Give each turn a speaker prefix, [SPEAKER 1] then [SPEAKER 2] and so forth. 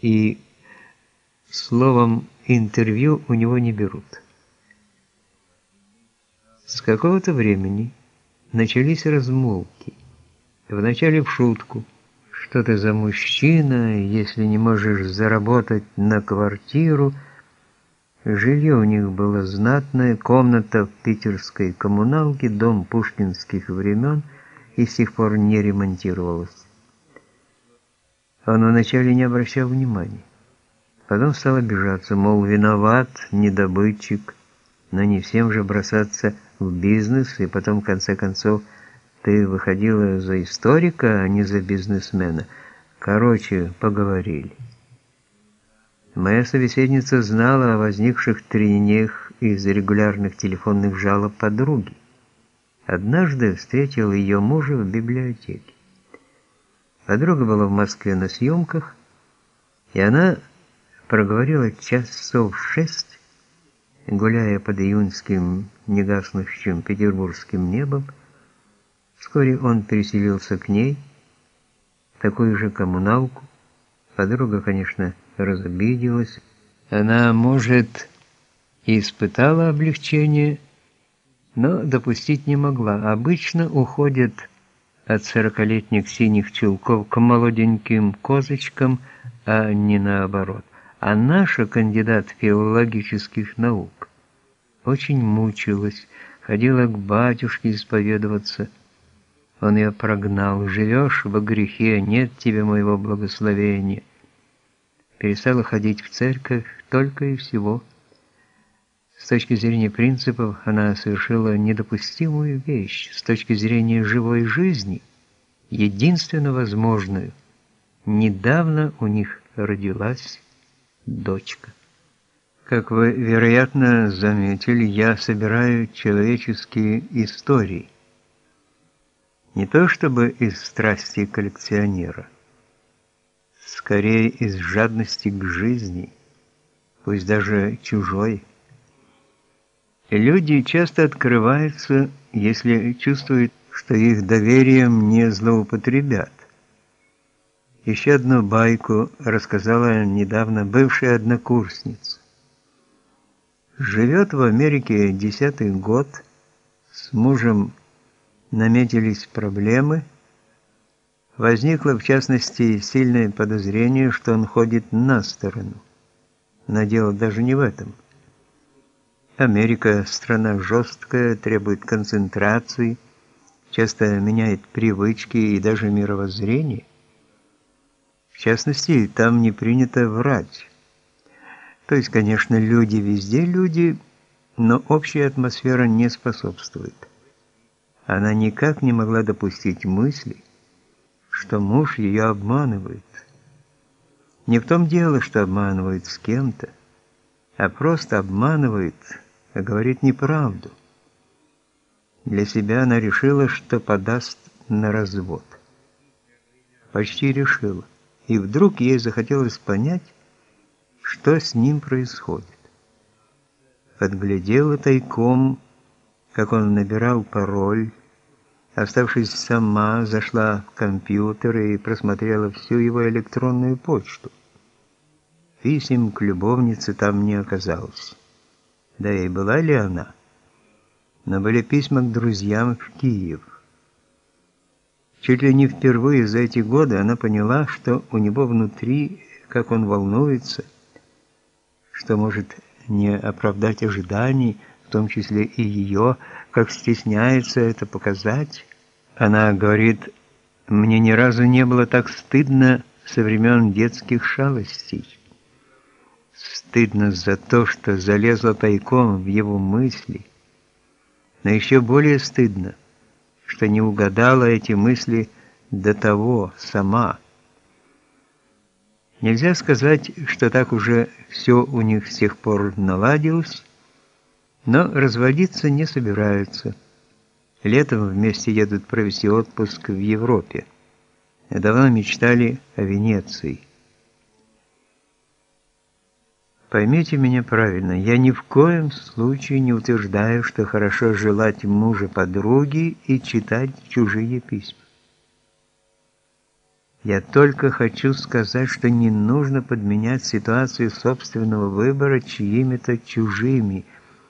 [SPEAKER 1] и словом интервью у него не берут. С какого-то времени начались размолвки. Вначале в шутку. Что ты за мужчина, если не можешь заработать на квартиру? Жилье у них было знатное, комната в питерской коммуналке, дом пушкинских времен и с тех пор не ремонтировалась. Он вначале не обращал внимания. Потом стал обижаться, мол, виноват, недобытчик, но не всем же бросаться в бизнес, и потом, в конце концов, ты выходила за историка, а не за бизнесмена. Короче, поговорили. Моя собеседница знала о возникших трениях из регулярных телефонных жалоб подруги. Однажды встретил ее мужа в библиотеке. Подруга была в Москве на съемках, и она проговорила часов шесть, гуляя под июньским негаснущим петербургским небом. Вскоре он переселился к ней, такую же коммуналку. Подруга, конечно, разобиделась. Она, может, и испытала облегчение, но допустить не могла. Обычно уходят от сорокалетних синих чулков к молоденьким козочкам, а не наоборот. А наша кандидат филологических наук очень мучилась, ходила к батюшке исповедоваться. Он ее прогнал. «Живешь во грехе, нет тебе моего благословения». Перестала ходить в церковь только и всего. С точки зрения принципов она совершила недопустимую вещь, с точки зрения живой жизни, единственно возможную. Недавно у них родилась дочка. Как вы, вероятно, заметили, я собираю человеческие истории. Не то чтобы из страсти коллекционера, скорее из жадности к жизни, пусть даже чужой. Люди часто открываются, если чувствуют, что их доверием не злоупотребят. Еще одну байку рассказала недавно бывшая однокурсница. Живет в Америке десятый год, с мужем наметились проблемы. Возникло, в частности, сильное подозрение, что он ходит на сторону. Но дело даже не в этом – Америка – страна жесткая, требует концентрации, часто меняет привычки и даже мировоззрение. В частности, там не принято врать. То есть, конечно, люди везде люди, но общая атмосфера не способствует. Она никак не могла допустить мысли, что муж ее обманывает. Не в том дело, что обманывает с кем-то, а просто обманывает – а говорит неправду. Для себя она решила, что подаст на развод. Почти решила. И вдруг ей захотелось понять, что с ним происходит. Подглядела тайком, как он набирал пароль, Оставшись сама, зашла в компьютер и просмотрела всю его электронную почту. Писем к любовнице там не оказалось да и была ли она, но были письма к друзьям в Киев. Чуть ли не впервые за эти годы она поняла, что у него внутри, как он волнуется, что может не оправдать ожиданий, в том числе и ее, как стесняется это показать. Она говорит, мне ни разу не было так стыдно со времен детских шалостей. Стыдно за то, что залезла тайком в его мысли, но еще более стыдно, что не угадала эти мысли до того сама. Нельзя сказать, что так уже все у них с тех пор наладилось, но разводиться не собираются. Летом вместе едут провести отпуск в Европе. Давно мечтали о Венеции. Поймите меня правильно, я ни в коем случае не утверждаю, что хорошо желать мужа подруги и читать чужие письма. Я только хочу сказать, что не нужно подменять ситуацию собственного выбора чьими-то чужими –